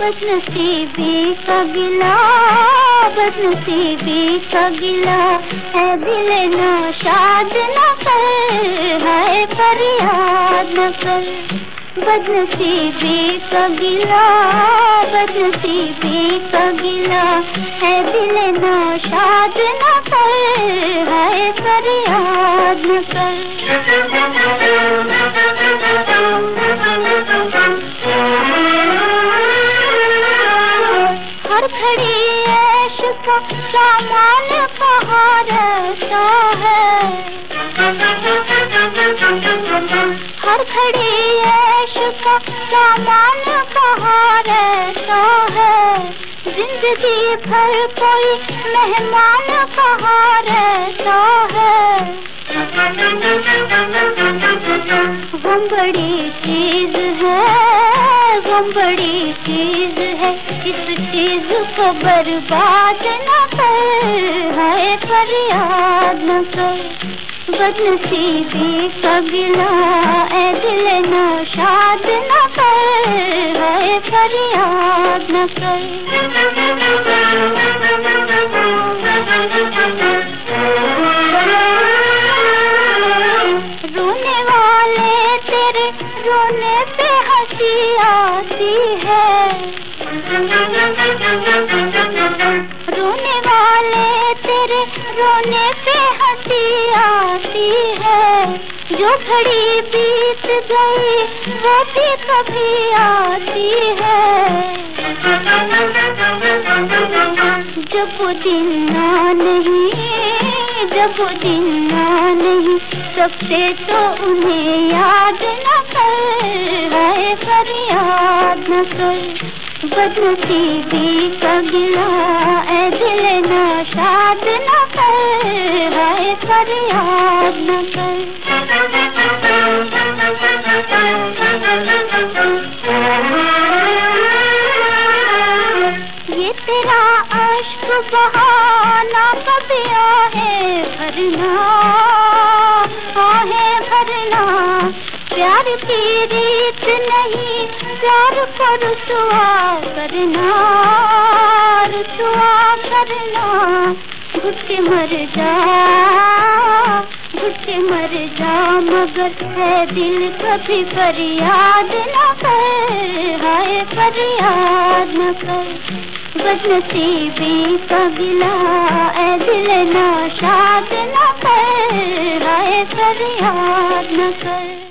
बदनसीबी का गिला बदनसीबी का दिल न शाद न कर फरियाद न कर। गिला बदनसीबी का गिला है दिल न शाद न कर, है फरियाद न कर। हर घड़ी ऐश का सामान कहाँ रहता है। हर घड़ी ऐश सामान कहाँ है। ज़िंदगी भर कोई मेहमान कहाँ रहता है। वो बड़ी चीज़ है वो बड़ी चीज़ है। इस चीज़ को बर्बाद न कर, है फरियाद न कर। बदनसीबी का न रोने वाले तेरे, रोने पे हँसी आती है। रोने वाले तेरे, रोने पे हँसी आती है। जो घड़ी बीत गई, वो भी कभी आती है। जब नहीं, जब दिन नहीं, सबसे तो उन्हें याद न कर, है फरियाद न कर। बदनसीबी का गिला दिल न शाद न कर, है फरियाद न कर। प्यार की रीत नहीं, प्यार पर रुसवा करना रुसवा करना। घुट मर जा घुट मर जा, मगर है दिल कभी फरियाद न कर, हाय फरियाद न कर। बदनसीबी का ए दिल ना शाद न कर, हाय फरियाद न कर।